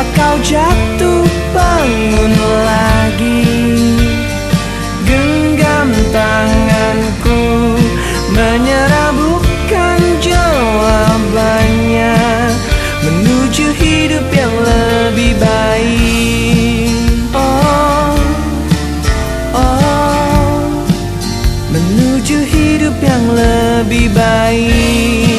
Kau jatuh bangun lagi. Genggam tanganku Menyerah bukan jawabannya. Menuju hidup yang lebih baik. Oh, oh. Menuju hidup yang lebih baik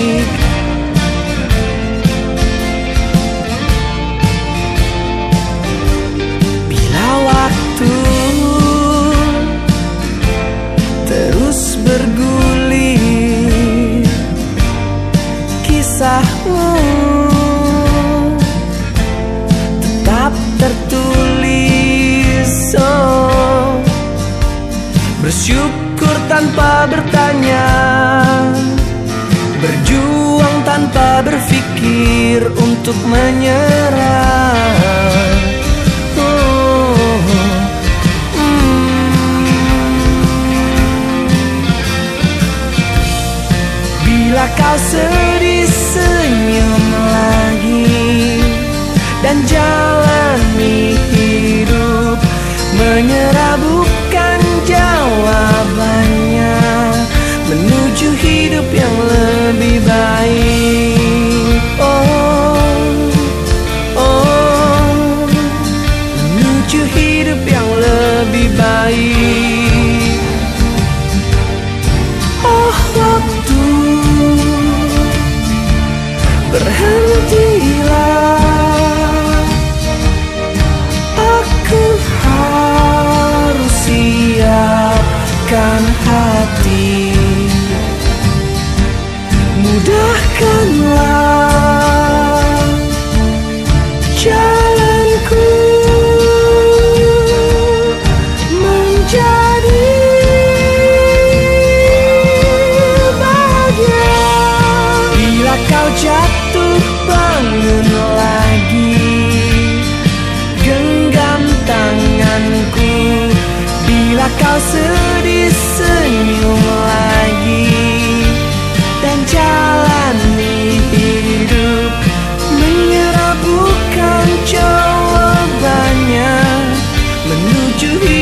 Bersyukur tanpa bertanya Berjuang tanpa berpikir untuk menyerah. Bila kau sedih senyum lagi Dan jalani hidup Menyerah hidup yang lebih Menuju hidup